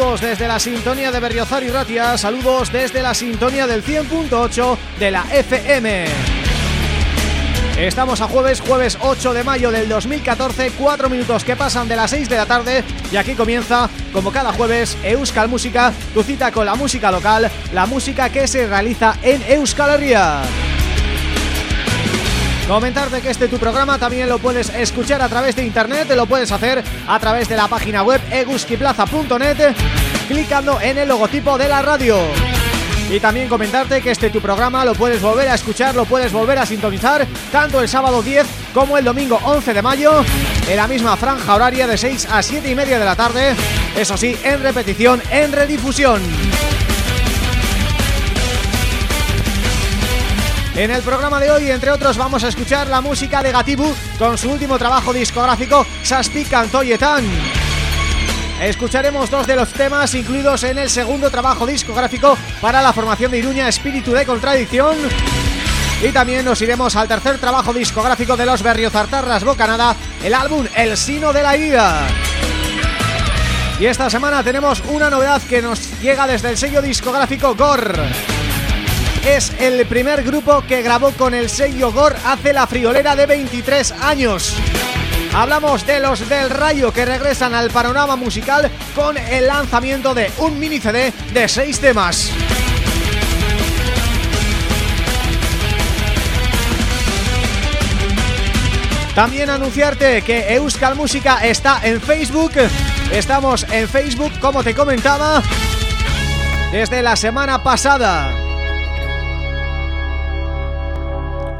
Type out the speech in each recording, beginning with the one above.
saludos desde la sintonía de Berriozar y Ratia, saludos desde la sintonía del 100.8 de la FM. Estamos a jueves, jueves 8 de mayo del 2014, 4 minutos que pasan de las 6 de la tarde y aquí comienza, como cada jueves, Euskal Música, tu cita con la música local, la música que se realiza en Euskal Herria. Comentarte que este tu programa también lo puedes escuchar a través de internet, lo puedes hacer a través de la página web eguskiplaza.net clicando en el logotipo de la radio. Y también comentarte que este tu programa lo puedes volver a escuchar, lo puedes volver a sintonizar tanto el sábado 10 como el domingo 11 de mayo en la misma franja horaria de 6 a 7 y media de la tarde, eso sí, en repetición, en redifusión. En el programa de hoy, entre otros, vamos a escuchar la música de Gatibu con su último trabajo discográfico, Sasti Cantoyetan. escucharemos dos de los temas incluidos en el segundo trabajo discográfico para la formación de Iruña Espíritu de Contradicción y también nos iremos al tercer trabajo discográfico de los Berriozartarras Bocanada, el álbum El Sino de la Ida. Y esta semana tenemos una novedad que nos llega desde el sello discográfico GOR. Es el primer grupo que grabó con el sello GOR hace la friolera de 23 años. Hablamos de los del Rayo que regresan al panorama musical con el lanzamiento de un mini CD de 6 temas. También anunciarte que Euskal Música está en Facebook Estamos en Facebook, como te comentaba, desde la semana pasada.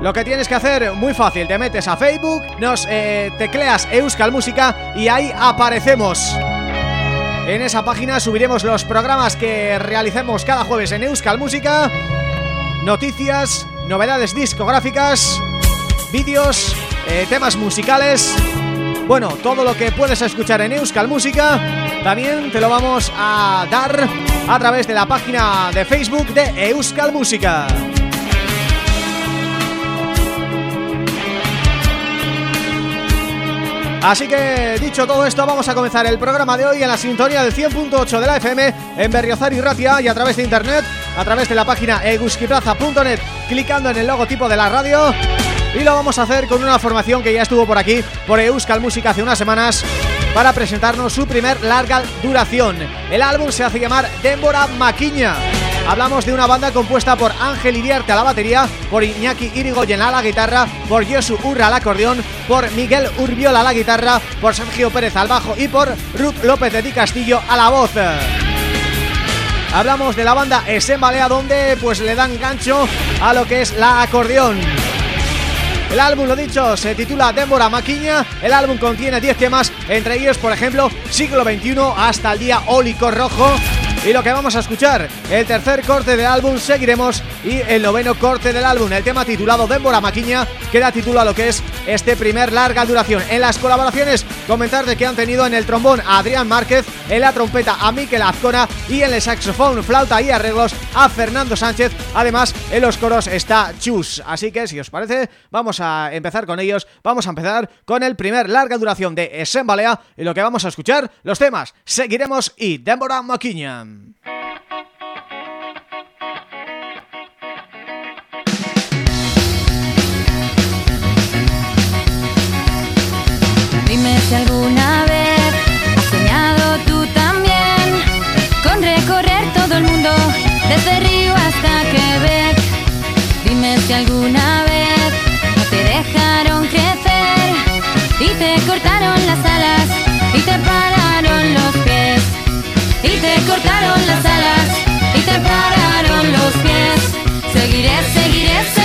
Lo que tienes que hacer, muy fácil, te metes a Facebook, nos eh, tecleas Euskal Música y ahí aparecemos. En esa página subiremos los programas que realicemos cada jueves en Euskal Música, noticias, novedades discográficas, vídeos, eh, temas musicales bueno, todo lo que puedes escuchar en Euskal Música también te lo vamos a dar a través de la página de Facebook de Euskal Música. Así que, dicho todo esto, vamos a comenzar el programa de hoy en la sintonía del 100.8 de la FM en Berriozar y Ratia y a través de internet, a través de la página eguskiplaza.net, clicando en el logotipo de la radio y lo vamos a hacer con una formación que ya estuvo por aquí, por Euskal Música hace unas semanas para presentarnos su primer larga duración. El álbum se hace llamar Débora Maquiña. Hablamos de una banda compuesta por Ángel Iriarte a la batería, por Iñaki Irigoyen a la guitarra, por Josu Urra al acordeón, por Miguel Urbiola a la guitarra, por Sergio Pérez al bajo y por Ruth López de Di Castillo a la voz. Hablamos de la banda Esembalea donde pues le dan gancho a lo que es la acordeón. El álbum, lo dicho, se titula Débora Maquiña El álbum contiene 10 temas, entre ellos, por ejemplo, Siglo XXI hasta el día Ólico Rojo y lo que vamos a escuchar, el tercer corte del álbum Seguiremos y el noveno corte del álbum, el tema titulado Débora Maquiña, que da título a lo que es este primer larga duración. En las colaboraciones, comentar de que han tenido en el trombón a Adrián Márquez, en la trompeta a Miquel Azcona y en el saxofón, flauta y arreglos a Fernando Sánchez. Además, en los coros está Chus. Así que, si os parece, vamos a empezar con ellos. Vamos a empezar con el primer larga duración de Esembalea y lo que vamos a escuchar, los temas Seguiremos y Débora Maquiña. Dime si alguna vez has soñado tú también con recorrer todo el mundo desde Río hasta Quebec. Dime si alguna vez no te dejaron crecer y te cortaron las cortaron las alas y te pararon los pies. Seguiré, seguiré, seguiré.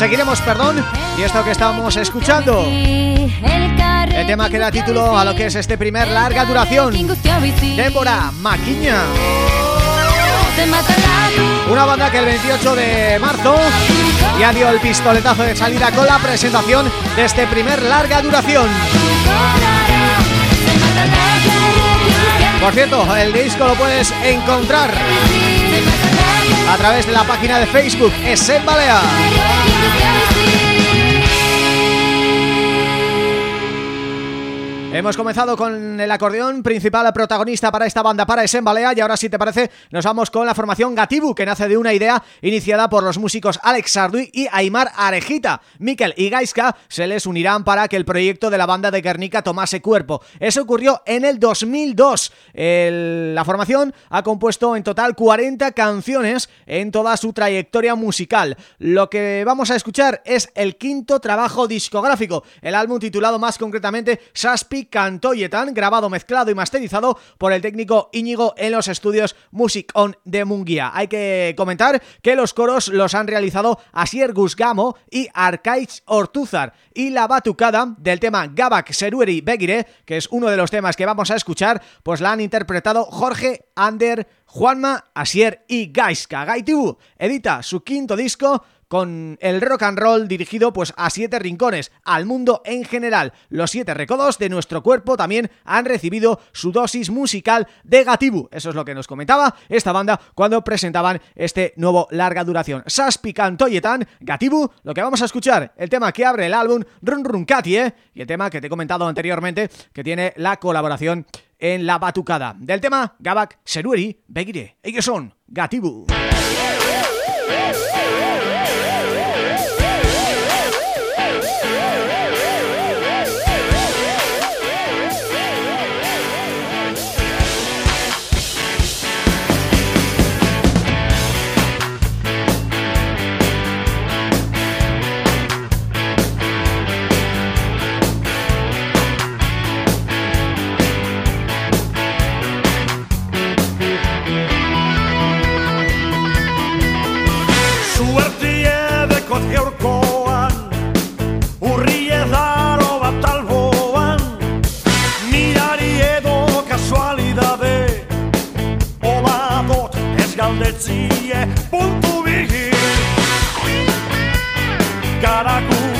Seguiremos, perdón Y esto que estamos escuchando. El tema que da título a lo que es este primer larga duración. Débora Maquiña. Una banda que el 28 de marzo ya dio el pistoletazo de salida con la presentación de este primer larga duración. Por cierto, el disco lo puedes encontrar a través de la página de Facebook Esen Balea Hemos comenzado con el acordeón principal protagonista para esta banda, para Esembalea y ahora si te parece nos vamos con la formación Gatibu que nace de una idea iniciada por los músicos Alex Sarduy y Aymar Arejita. Mikel y Gaiska se les unirán para que el proyecto de la banda de Guernica tomase cuerpo. Eso ocurrió en el 2002. El- la formación ha compuesto en total 40 canciones en toda su trayectoria musical. Lo que vamos a escuchar es el quinto trabajo discográfico, el álbum titulado más concretamente Saspi Cantoyetan, grabado, mezclado y masterizado por el técnico Íñigo en los estudios Music On de Munguía. Hay que comentar que los coros los han realizado Asier Gusgamo y Arkaitz Ortúzar y la batucada del tema Gabak Serueri Begire, que es uno de los temas que vamos a escuchar, pues la han interpretado Jorge Ander, Juanma, Asier y Gaiska. Gaitibu edita su quinto disco con el rock and roll dirigido pues a siete rincones, al mundo en general. Los siete recodos de nuestro cuerpo también han recibido su dosis musical de Gatibu. Eso es lo que nos comentaba esta banda cuando presentaban este nuevo larga duración. Saspi Cantoyetan, Gatibu, lo que vamos a escuchar, el tema que abre el álbum Run Run Katie, y el tema que te he comentado anteriormente, que tiene la colaboración en la batucada. Del tema Gabak Serueri Begire. Ellos son Gatibu. poesie.org é Caracu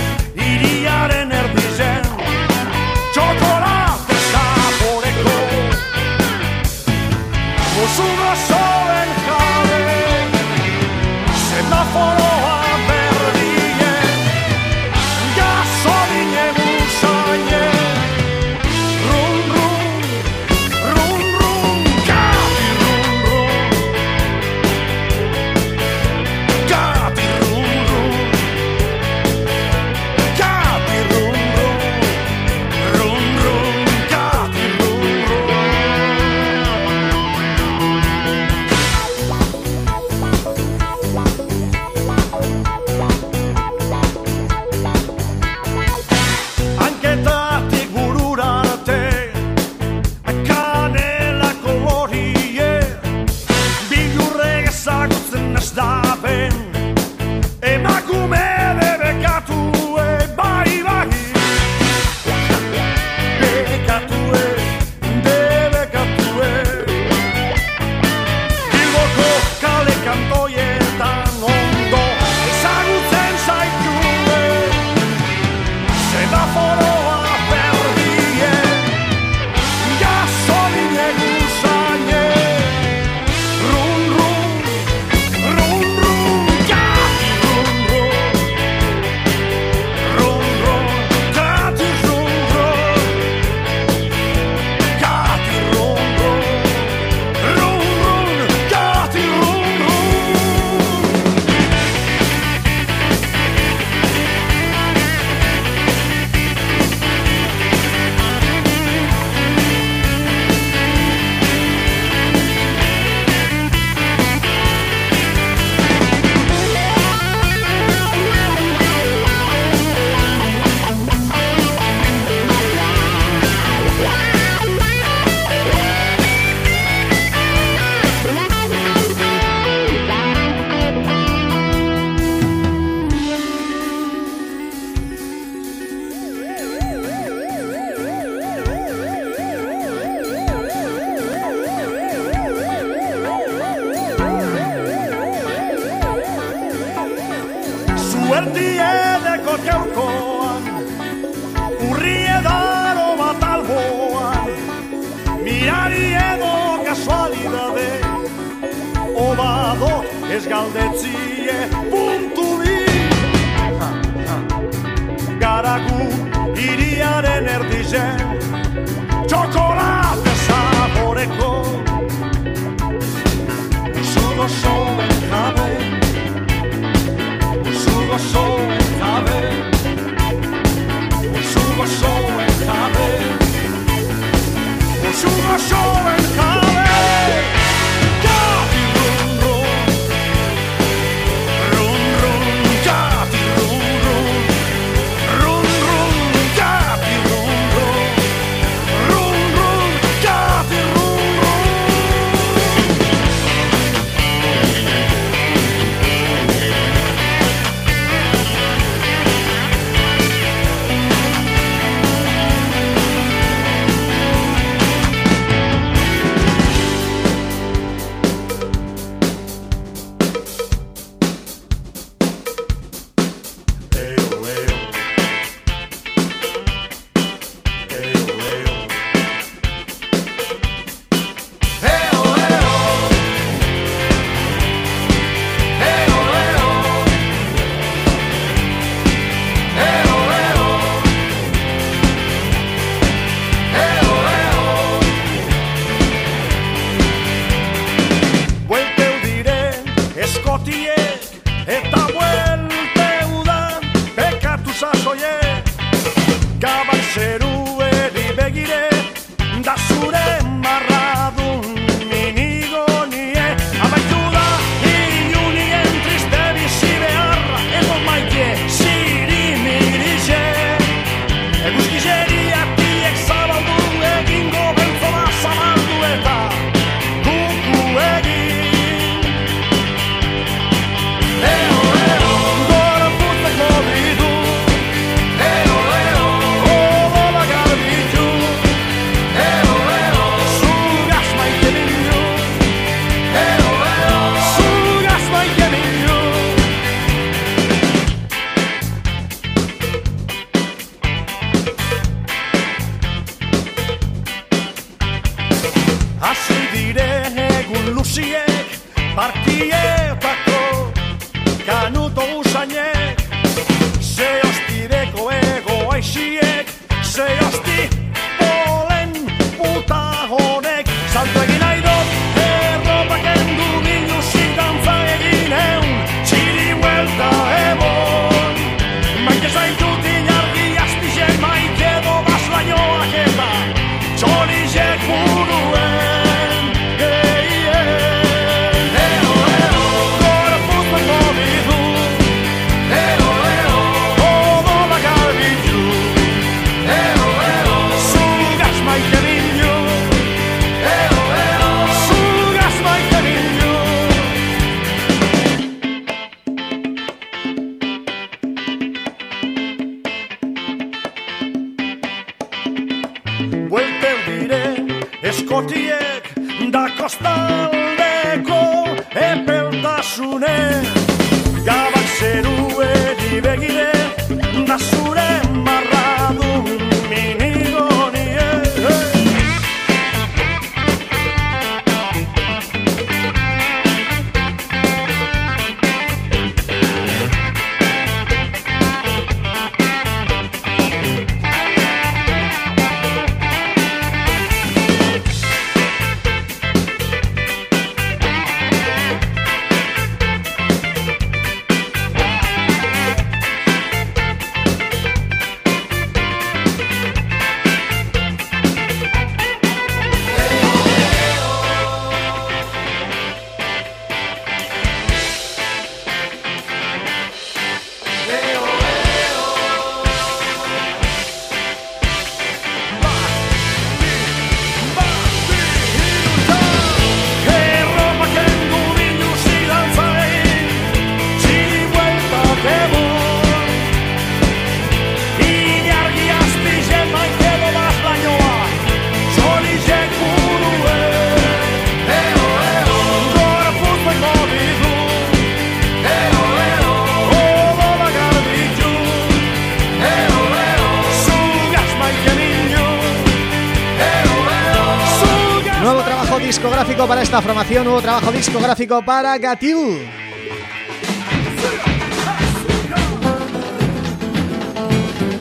nuevo trabajo discográfico para Gatiu.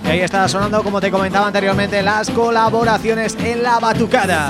Y ahí está sonando, como te comentaba anteriormente, las colaboraciones en la batucada.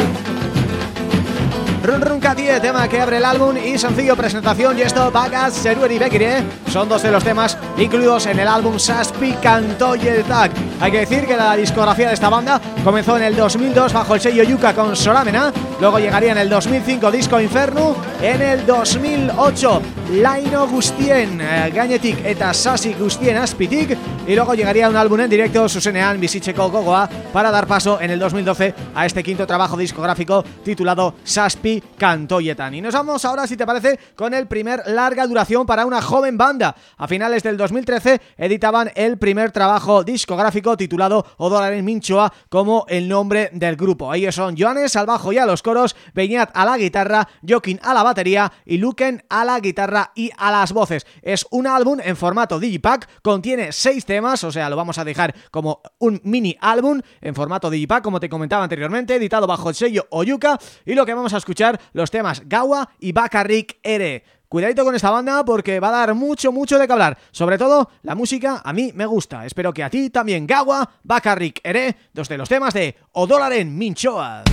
Run Run Katie, tema que abre el álbum y sencillo presentación y esto Vagas, Seruer y Bekire son dos de los temas incluidos en el álbum Saspi Cantó y el Tag. Hay que decir que la discografía de esta banda comenzó en el 2002 bajo el sello Yuka con Solamena, luego llegaría en el 2005 Disco Inferno, en el 2008 Laino Gustien, eh, Gainetik eta Sasi Gustien Aspitik y luego llegaría un álbum en directo Susenean Visicheko Gogoa para dar paso en el 2012 a este quinto trabajo discográfico titulado Saspi Cantoyetan. Y nos vamos ahora, si te parece, con el primer larga duración para una joven banda. A finales del 2013 editaban el primer trabajo discográfico titulado en Minchoa como el nombre del grupo. Ellos son Joanes al bajo y a los coros, Beñat a la guitarra, Joaquín a la batería y Luken a la guitarra y a las voces. Es un álbum en formato digipack, contiene seis temas, o sea, lo vamos a dejar como un mini álbum en formato digipack, como te comentaba anteriormente, editado bajo el sello Oyuka y lo que vamos a escuchar los temas Gawa y Bakarrik Ere. Cuidadito con esta banda porque va a dar mucho, mucho de que hablar. Sobre todo, la música a mí me gusta. Espero que a ti también. Gawa, Bakarrik Ere, dos de los temas de Odolaren Minchoa.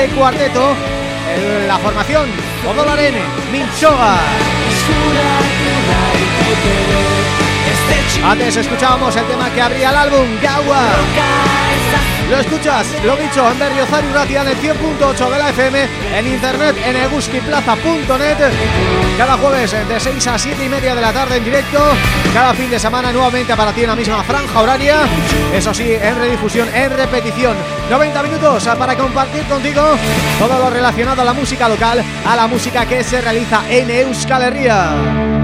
Este cuarteto, el- la formación Odolaren Minchoga. Antes escuchábamos el tema que abría el álbum, Gawa. Lo escuchas, lo dicho, en Berriozar y Ratia en el 100.8 de la FM, en internet en eguskiplaza.net, cada jueves de 6 a 7 y media de la tarde en directo, cada fin de semana nuevamente para ti en la misma franja horaria, eso sí, en redifusión, en repetición, 90 minutos para compartir contigo todo lo relacionado a la música local, a la música que se realiza en Euskal Herria.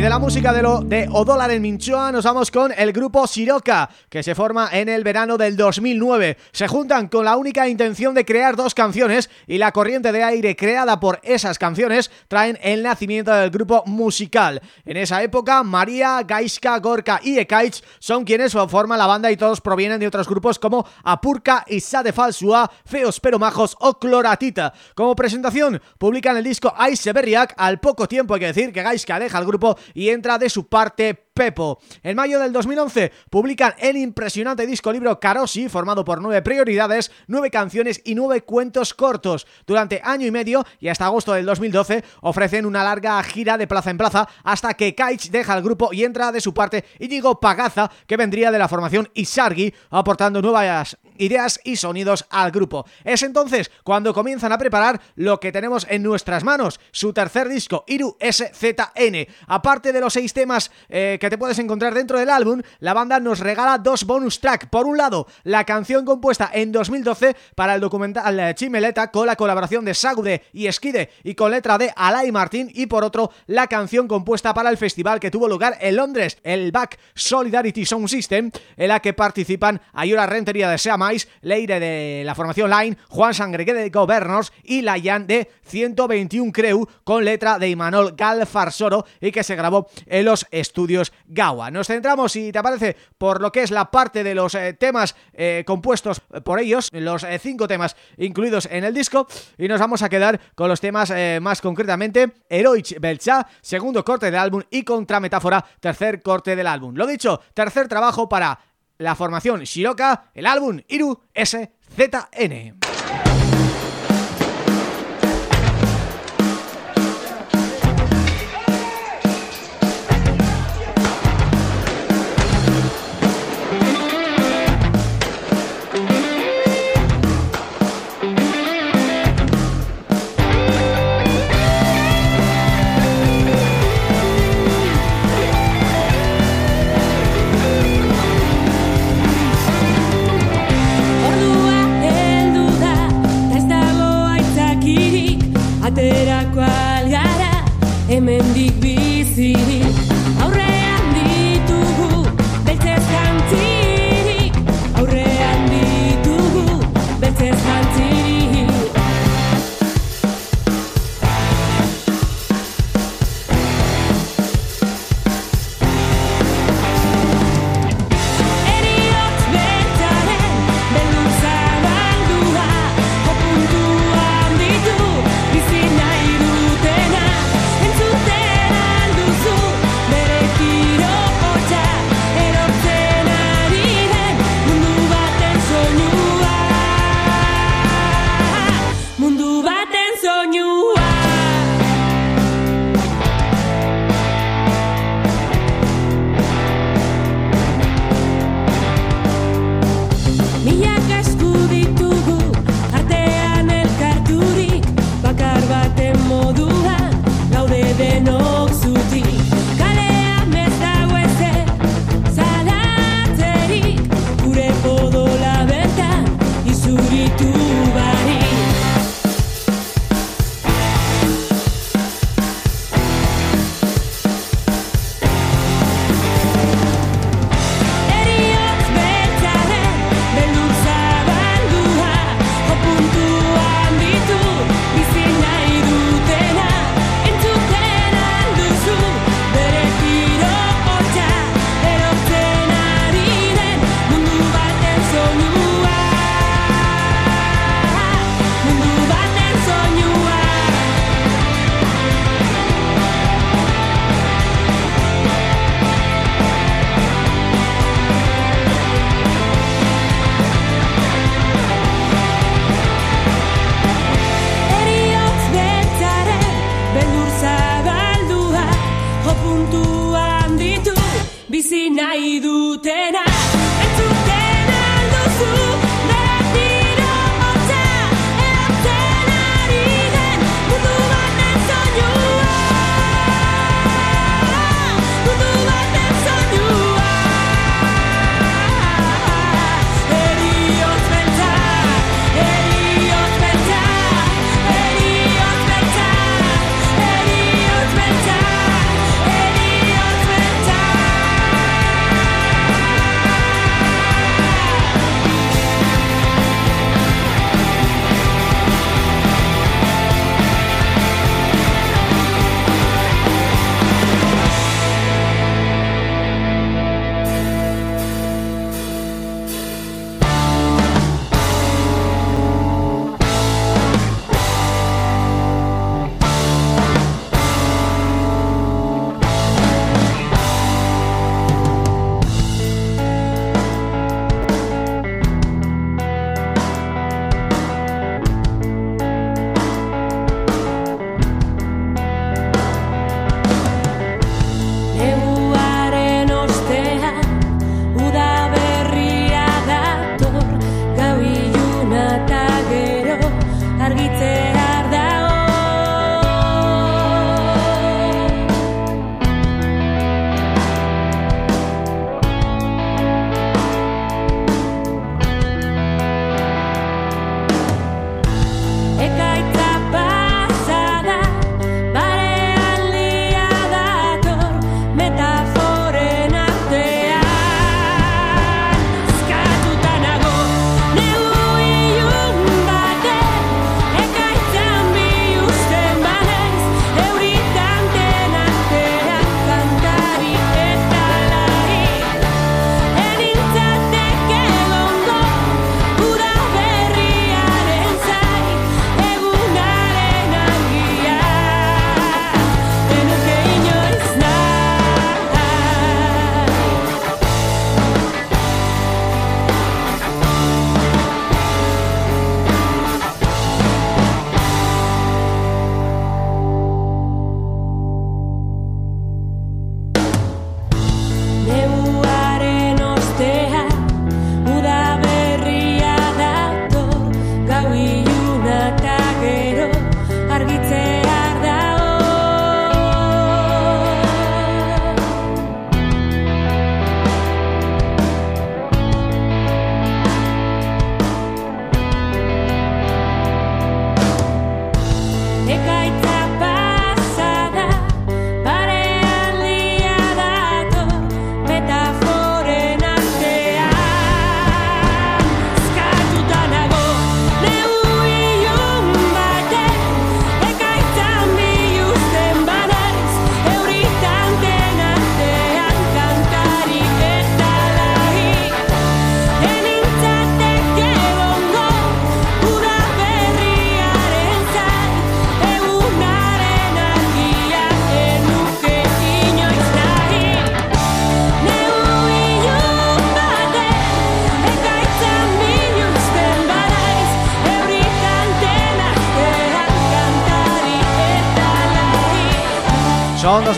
Y de la música de, lo, de Odolar en Minchoa nos vamos con el grupo Siroca, que se forma en el verano del 2009. Se juntan con la única intención de crear dos canciones y la corriente de aire creada por esas canciones traen el nacimiento del grupo musical. En esa época, María, Gaiska, Gorka y Ekaich son quienes forman la banda y todos provienen de otros grupos como Apurka, Isade Falsua, Feos pero Majos o Cloratita. Como presentación, publican el disco Aise Berriak. Al poco tiempo hay que decir que Gaiska deja el grupo y entra de su parte Pepo. En mayo del 2011 publican el impresionante disco libro Karoshi, formado por nueve prioridades, nueve canciones y nueve cuentos cortos. Durante año y medio y hasta agosto del 2012 ofrecen una larga gira de plaza en plaza hasta que Kaich deja el grupo y entra de su parte Íñigo Pagaza, que vendría de la formación Isargi, aportando nuevas ideas y sonidos al grupo. Es entonces cuando comienzan a preparar lo que tenemos en nuestras manos, su tercer disco, Iru SZN. Aparte de los seis temas eh, que te puedes encontrar dentro del álbum, la banda nos regala dos bonus track. Por un lado, la canción compuesta en 2012 para el documental eh, Chimeleta con la colaboración de Sagude y Esquide y con letra de Alay Martín y por otro, la canción compuesta para el festival que tuvo lugar en Londres, el Back Solidarity Sound System, en la que participan Ayora Rentería de Leire de la formación Line, Juan Sangregué de Governors y Layan de 121 Creu con letra de Imanol Galfarsoro y que se grabó en los estudios Gawa. Nos centramos, si te parece, por lo que es la parte de los eh, temas eh, compuestos por ellos, los eh, cinco temas incluidos en el disco y nos vamos a quedar con los temas más concretamente Heroich Belcha, segundo corte del álbum y Contra Metáfora, tercer corte del álbum. Lo dicho, tercer trabajo para la formación Shiroka, el álbum Iru SZN.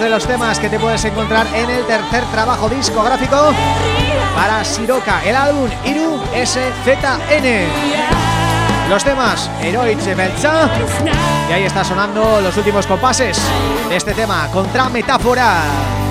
De los temas que te puedes encontrar en el tercer trabajo discográfico para Siroca, el álbum Iru SZN. Los temas Heroic Belza y ahí está sonando los últimos compases de este tema, Contra Metáfora.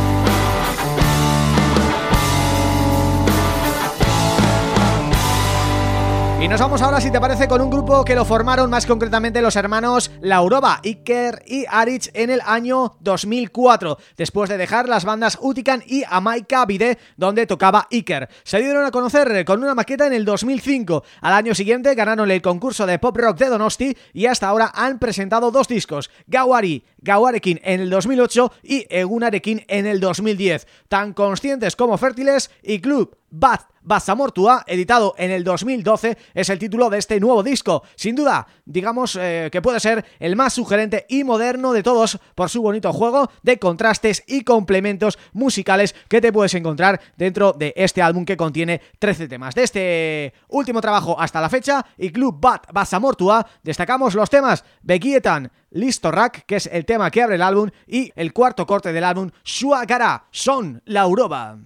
Y nos vamos ahora, si te parece, con un grupo que lo formaron más concretamente los hermanos Lauroba, Iker y Arich en el año 2004, después de dejar las bandas Utican y Amaika Vide, donde tocaba Iker. Se dieron a conocer con una maqueta en el 2005. Al año siguiente ganaron el concurso de pop rock de Donosti y hasta ahora han presentado dos discos, Gawari, Gawarekin en el 2008 y Egunarekin en el 2010. Tan conscientes como fértiles y Club Bath Basamortua, editado en el 2012, es el título de este nuevo disco. Sin duda, digamos eh, que puede ser el más sugerente y moderno de todos por su bonito juego de contrastes y complementos musicales que te puedes encontrar dentro de este álbum que contiene 13 temas. De este último trabajo hasta la fecha y Club Bat Basamortua destacamos los temas Begietan, Listo Rack, que es el tema que abre el álbum y el cuarto corte del álbum Shuagara, Son La Uroba.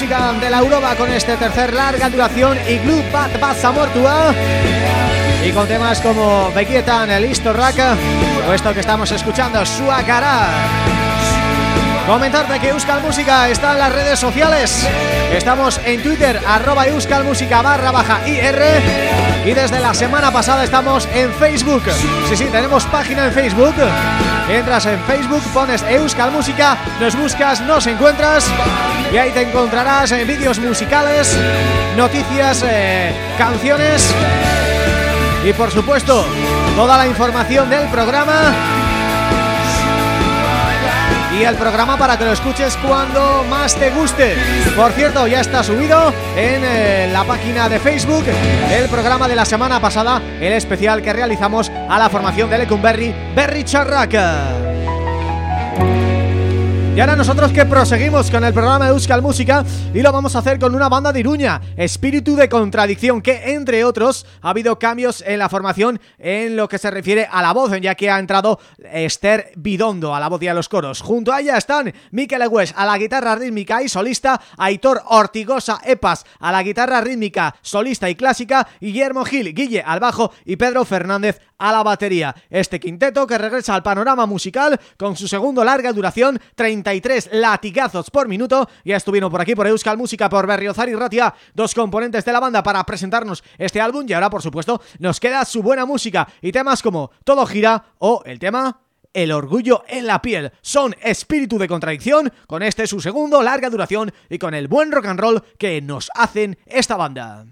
De la Europa con este tercer larga duración y Glue Bat Bat Amortua y con temas como Bekietan, el Istorrak o esto que estamos escuchando, Suacara. Comentarte que Euskal Música está en las redes sociales. Estamos en Twitter, arroba Euskal Música barra baja IR Y desde la semana pasada estamos en Facebook. Sí, sí, tenemos página en Facebook. Entras en Facebook, pones Euskal Música, nos buscas, nos encuentras Y ahí te encontrarás en vídeos musicales, noticias, eh, canciones Y por supuesto, toda la información del programa y el programa para que lo escuches cuando más te guste. Por cierto, ya está subido en eh, la página de Facebook el programa de la semana pasada, el especial que realizamos a la formación de Lecumberri, Berry Charraca. Y ahora nosotros que proseguimos con el programa de Euskal Música y lo vamos a hacer con una banda de Iruña, Espíritu de Contradicción, que entre otros ha habido cambios en la formación en lo que se refiere a la voz, ya que ha entrado Esther Bidondo a la voz y a los coros. Junto a ella están Mikel Egues a la guitarra rítmica y solista, Aitor Ortigosa Epas a la guitarra rítmica, solista y clásica, Guillermo Gil, Guille al bajo y Pedro Fernández a la batería. Este quinteto que regresa al panorama musical con su segundo larga duración, 33 latigazos por minuto. Ya estuvieron por aquí por Euskal Música, por Berriozar y Ratia, dos componentes de la banda para presentarnos este álbum y ahora por supuesto nos queda su buena música y temas como Todo Gira o el tema el orgullo en la piel. Son espíritu de contradicción con este su segundo larga duración y con el buen rock and roll que nos hacen esta banda.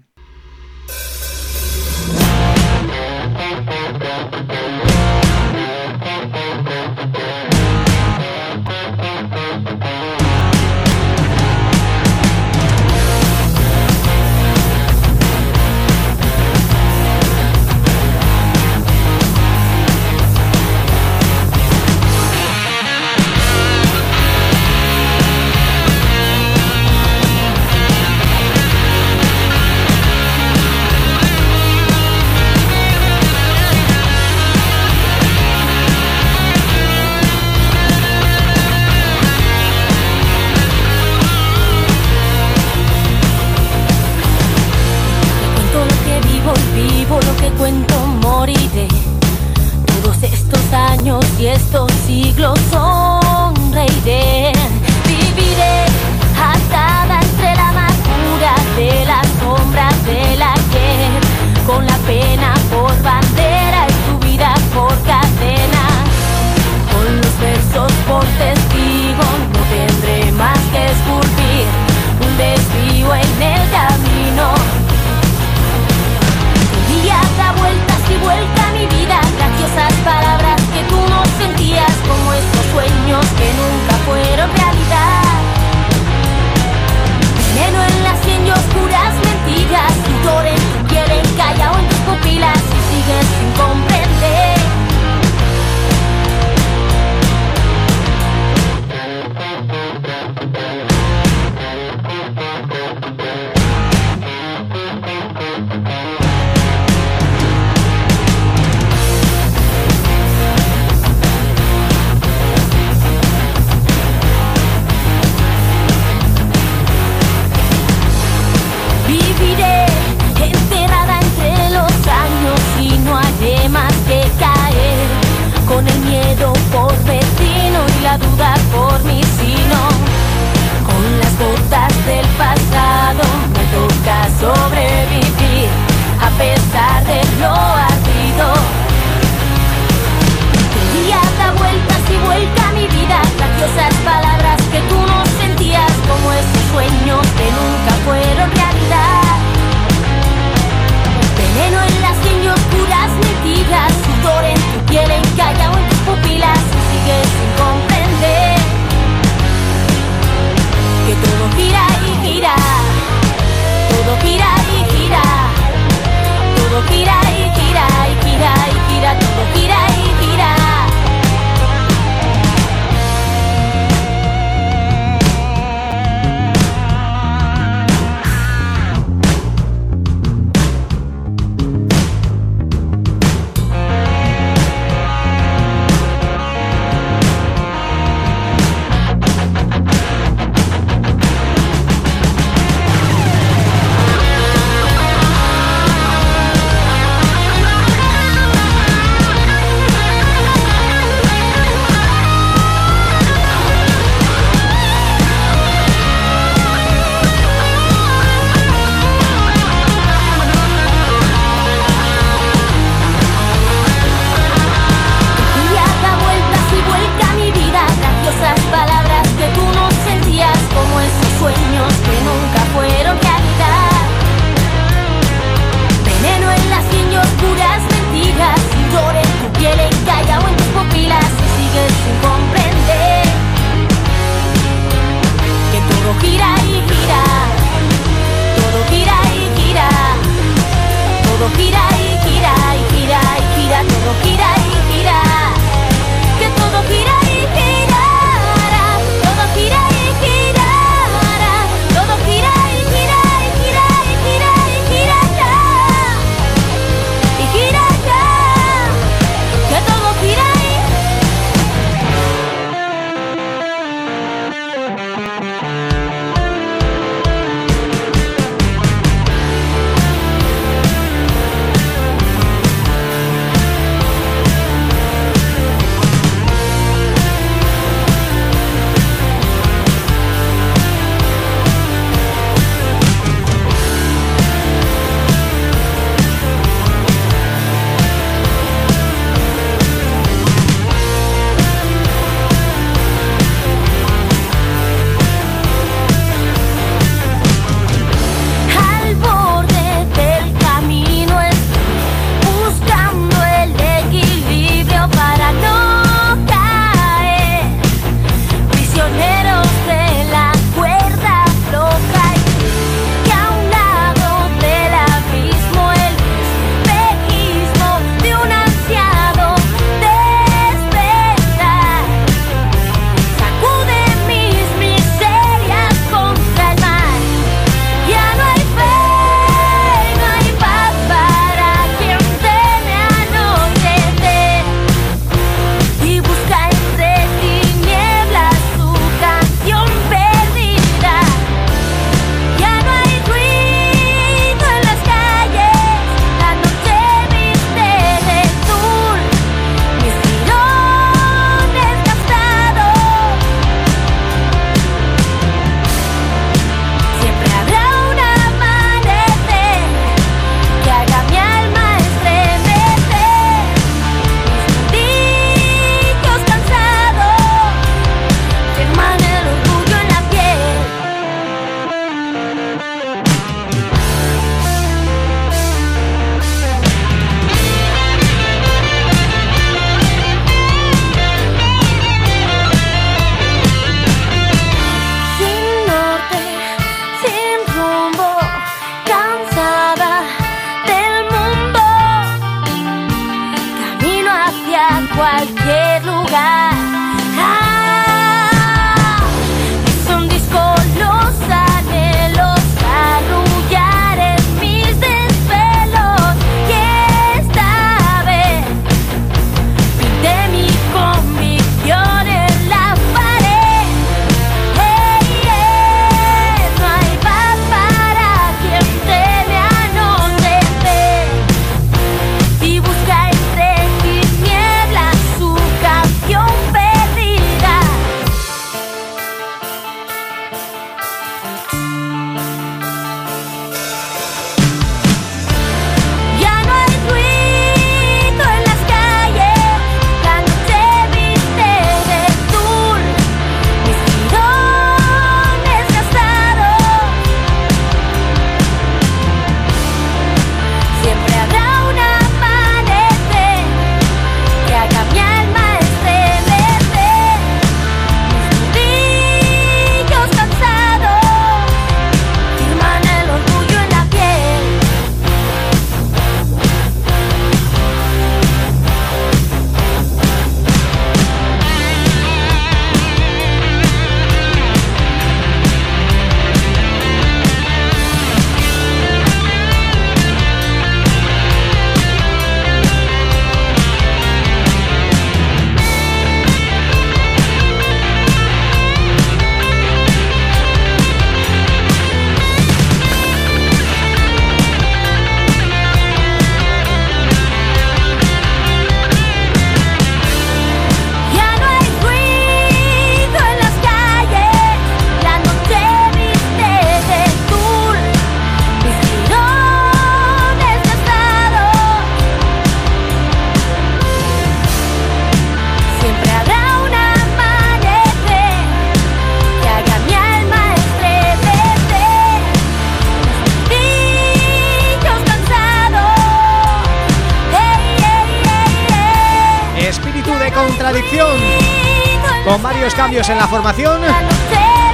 Formación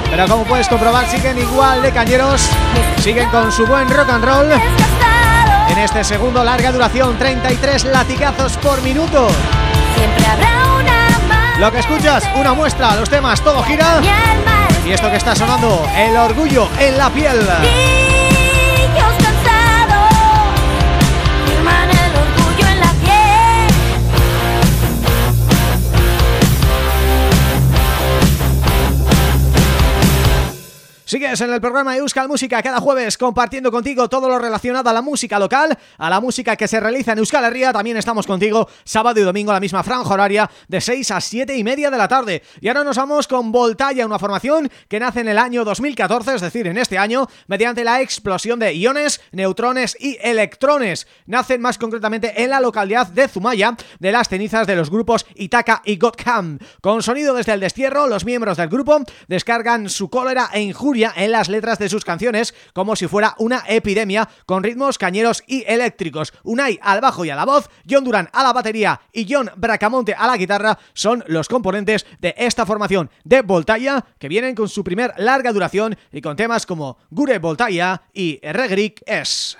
Pero como puedes comprobar siguen igual de cañeros Siguen con su buen rock and roll En este segundo larga duración, 33 latigazos por minuto. Lo que escuchas, una muestra, los temas, todo gira. Y esto que está sonando, el orgullo en la piel. Sigues en el programa Euskal Música cada jueves compartiendo contigo todo lo relacionado a la música local, a la música que se realiza en Euskal Herria. También estamos contigo sábado y domingo a la misma franja horaria de 6 a 7 y media de la tarde. Y ahora nos vamos con Voltaya, una formación que nace en el año 2014, es decir, en este año, mediante la explosión de iones, neutrones y electrones. Nacen más concretamente en la localidad de Zumaya, de las cenizas de los grupos Itaka y Gotham. Con sonido desde el destierro, los miembros del grupo descargan su cólera e injuria en las letras de sus canciones como si fuera una epidemia con ritmos cañeros y eléctricos. Unai al bajo y a la voz, John Duran a la batería y John Bracamonte a la guitarra son los componentes de esta formación de Voltaya que vienen con su primer larga duración y con temas como Gure Voltaya y Regrik S.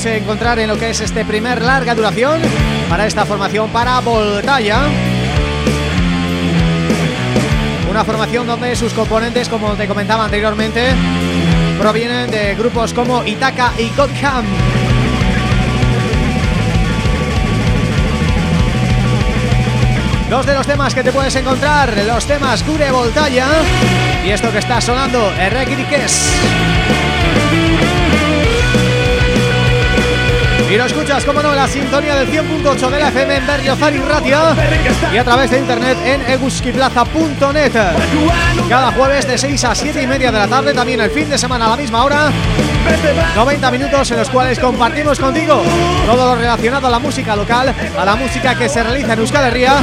puedes encontrar en lo que es este primer larga duración para esta formación para Voltaya. Una formación donde sus componentes, como te comentaba anteriormente, provienen de grupos como Itaka y Godham. Dos de los temas que te puedes encontrar, los temas Cure Voltaya y esto que está sonando, Errequiriques. Y lo escuchas, como no, la sintonía del 100.8 de la FM en Berriozar y Ratia y a través de internet en eguskiplaza.net Cada jueves de 6 a 7 y media de la tarde, también el fin de semana a la misma hora. 90 minutos en los cuales compartimos contigo todo lo relacionado a la música local, a la música que se realiza en Euskal Herria.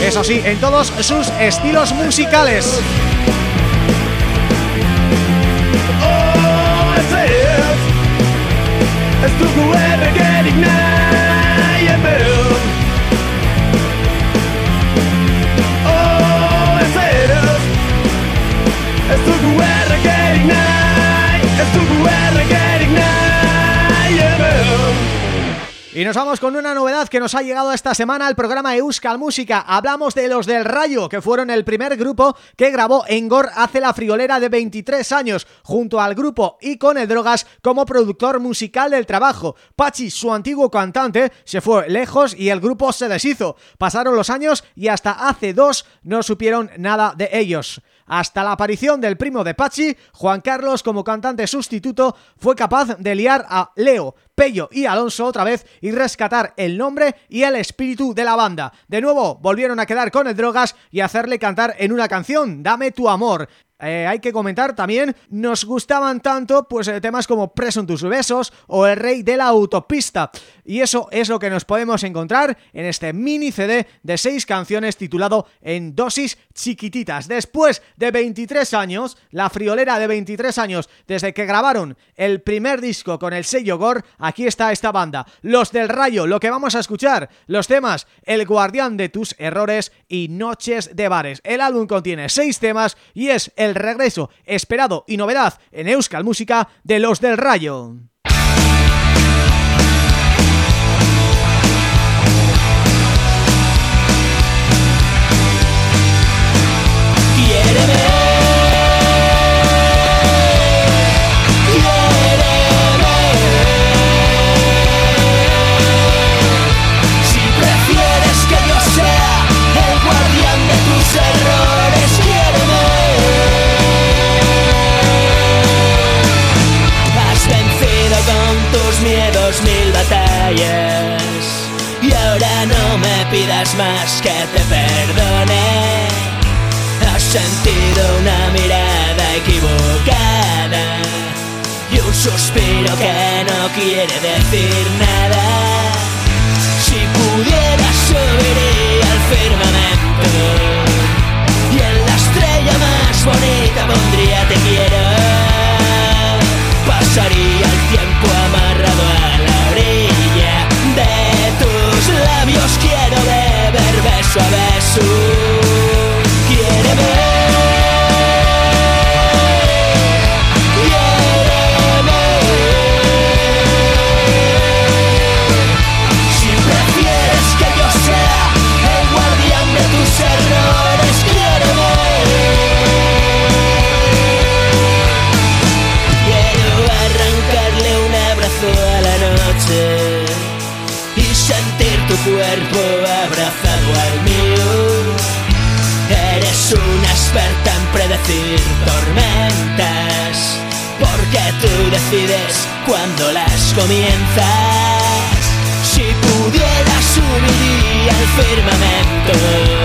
Eso sí, en todos sus estilos musicales Tylko ever getting nigh above Oh, es eres Es tu guerra getting nigh Es tu Y nos vamos con una novedad que nos ha llegado esta semana al programa Euskal Música. Hablamos de Los del Rayo, que fueron el primer grupo que grabó Engor hace la friolera de 23 años, junto al grupo y con el Drogas como productor musical del trabajo. Pachi, su antiguo cantante, se fue lejos y el grupo se deshizo. Pasaron los años y hasta hace dos no supieron nada de ellos. Hasta la aparición del primo de Pachi, Juan Carlos como cantante sustituto fue capaz de liar a Leo, Pello y Alonso otra vez y rescatar el nombre y el espíritu de la banda. De nuevo volvieron a quedar con el Drogas y hacerle cantar en una canción, Dame tu amor. Eh, hay que comentar también, nos gustaban tanto pues eh, temas como Presuntus Besos o El Rey de la Autopista. Y eso es lo que nos podemos encontrar en este mini CD de seis canciones titulado En dosis chiquititas. Después de 23 años, la friolera de 23 años desde que grabaron el primer disco con el sello Gore, aquí está esta banda. Los del Rayo, lo que vamos a escuchar, los temas El Guardián de tus Errores y Noches de Bares. El álbum contiene seis temas y es el regreso esperado y novedad en Euskal Música de Los del Rayo. Y ahora no me pidas más que te perdone. Has sentido una mirada equivocada y un suspiro que no quiere decir nada. Si pudiera subir al firmamento y en la estrella más bonita pondría te quiero. Pasaría el tiempo amarrado a la orilla labios quiero beber beso a beso. Decides cuando las comienzas. Si pudieras subiría al firmamento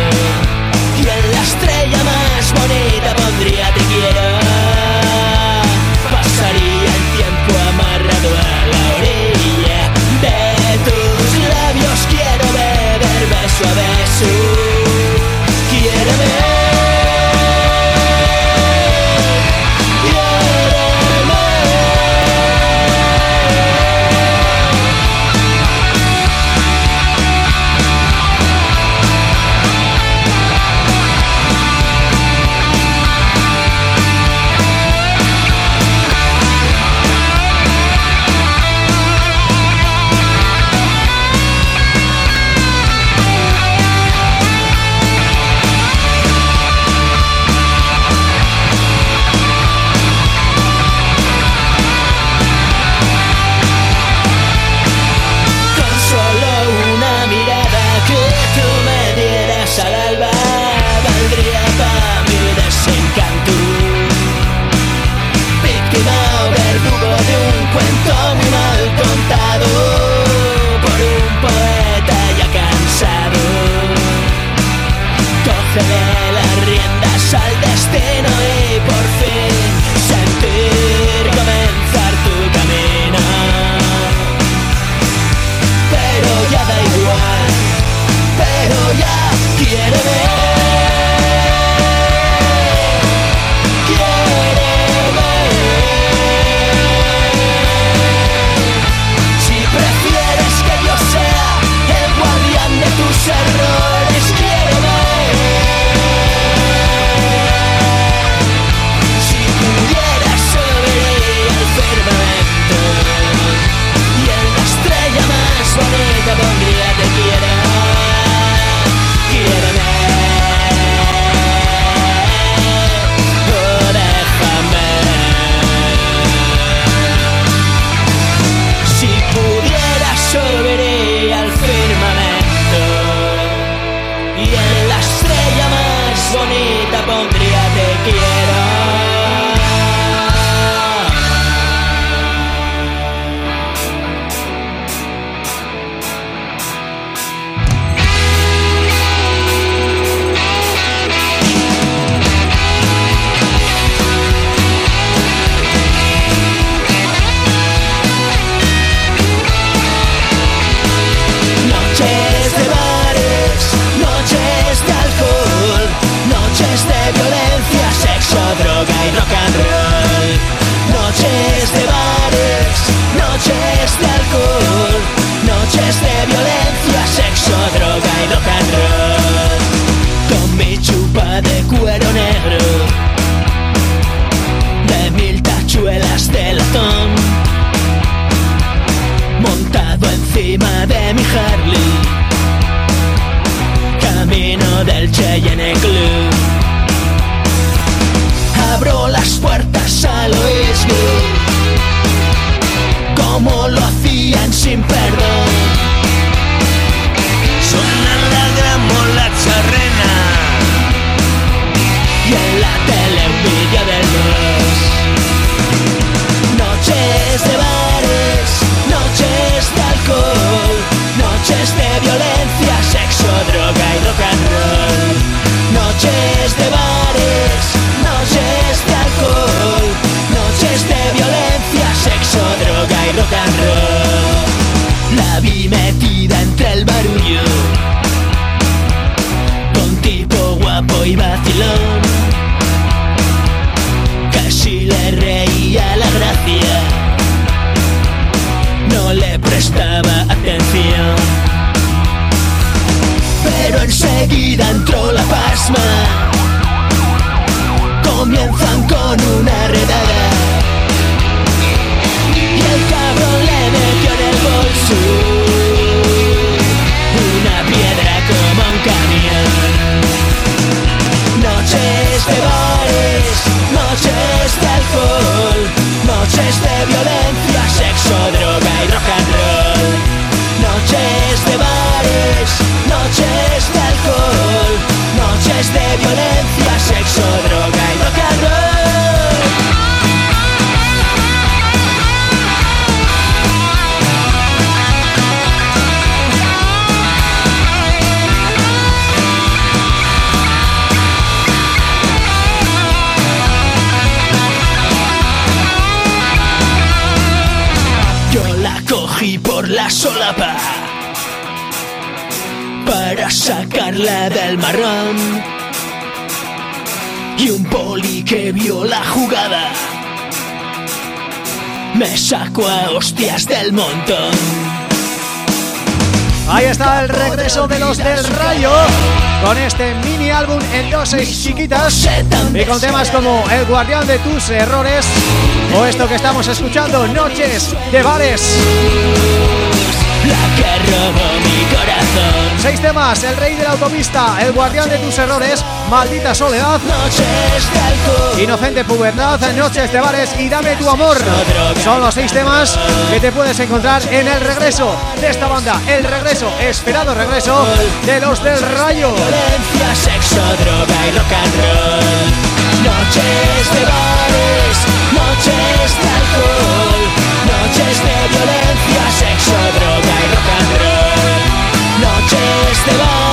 a hostias del montón. Ahí está el regreso de los del Rayo Con este mini álbum en dosis chiquitas Y con temas como El guardián de tus errores O esto que estamos escuchando, Noches de bares La que robó mi corazón. Seis temas, El rey de la autovista El guardián de tus errores Maldita soledad. Inocente pubertad, Noches de bares y Dame tu amor Son los seis temas que te puedes encontrar en el regreso de esta banda El regreso, esperado regreso de los del Rayo Violencia, sexo, droga y rock and roll. Noches de bares, noches de alcohol, noches de violencia, sexo, droga y rock and roll. Noches de bares,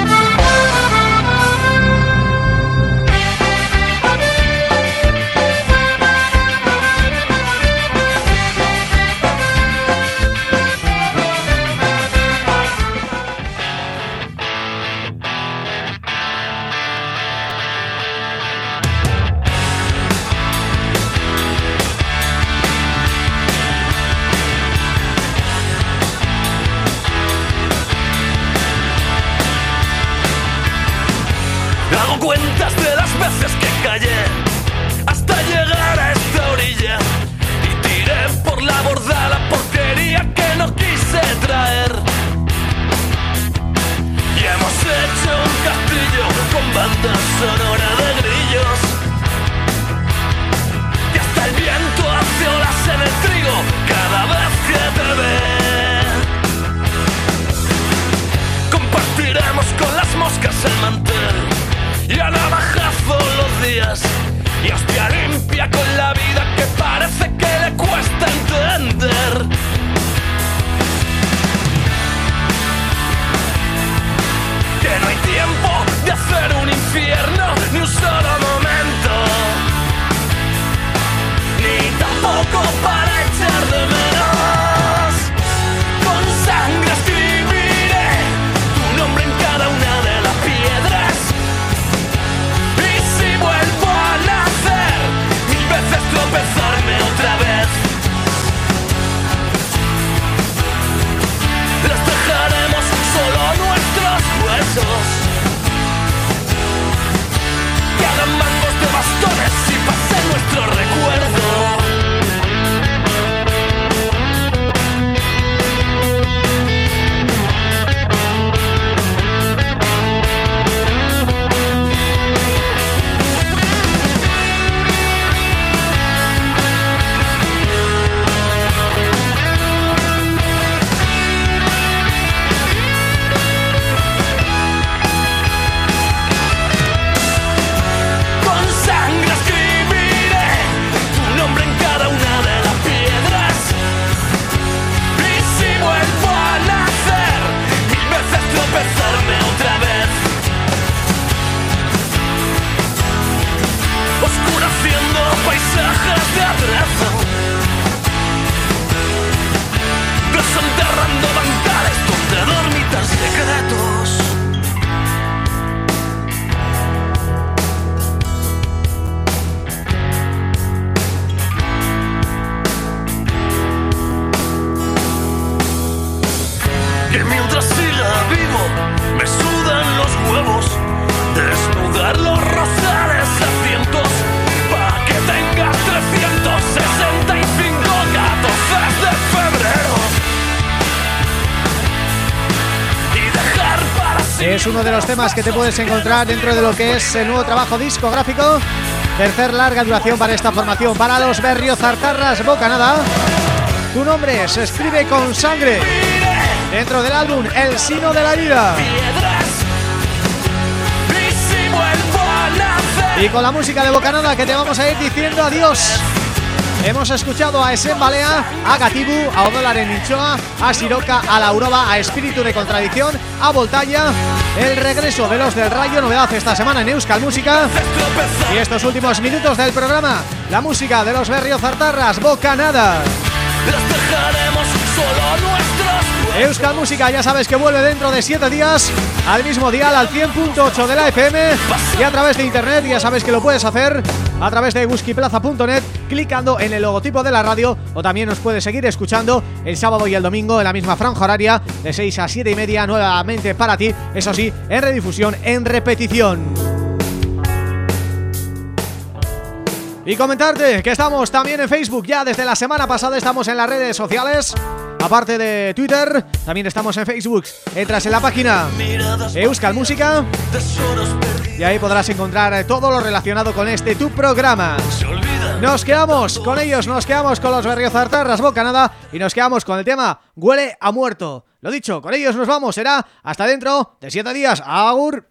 De las veces que callé hasta llegar a esta orilla y tiré por la borda la porquería que no quise traer. Y hemos hecho un castillo con banda sonora de grillos. Y hasta el viento hace olas en el trigo cada vez que te ve. Compartiremos con las moscas el mantel y hostia limpia con la vida que parece que le cuesta entender. Que no hay tiempo hojas de atraso Desenterrando bancales donde dormitan secretos Que mientras siga vivo me sudan los huevos desnudar los rostros. Es uno de los temas que te puedes encontrar dentro de lo que es el nuevo trabajo discográfico. Tercer larga duración para esta formación. Para los Berriozartarras Bocanada Tu nombre se escribe con sangre. Dentro del álbum El Sino de la Vida. Y con la música de Bocanada que te vamos a ir diciendo adiós Hemos escuchado a Esen Balea, a Gatibu, a Odolar en Inchoa, a Siroca, a Lauroba, a Espíritu de Contradicción, a Voltaya. El regreso de los del Rayo, novedad esta semana en Euskal Música. Y estos últimos minutos del programa, la música de los Berriozartarras, Bocanada Euskal Música ya sabes que vuelve dentro de 7 días al mismo dial al 100.8 de la FM y a través de internet ya sabes que lo puedes hacer a través de guskiplaza.net clicando en el logotipo de la radio o también nos puedes seguir escuchando el sábado y el domingo en la misma franja horaria de 6 a 7 y media nuevamente para ti, eso sí, en redifusión, en repetición. Y comentarte que estamos también en Facebook ya desde la semana pasada estamos en las redes sociales Aparte de Twitter, también estamos en Facebook Entras en la página Euskal Música Y ahí podrás encontrar eh, todo lo relacionado con este tu programa. Nos quedamos con ellos, nos quedamos con los Berriozartarras Bocanada Y nos quedamos con el tema Huele a muerto. Lo dicho, con ellos nos vamos, será hasta dentro de 7 días. Agur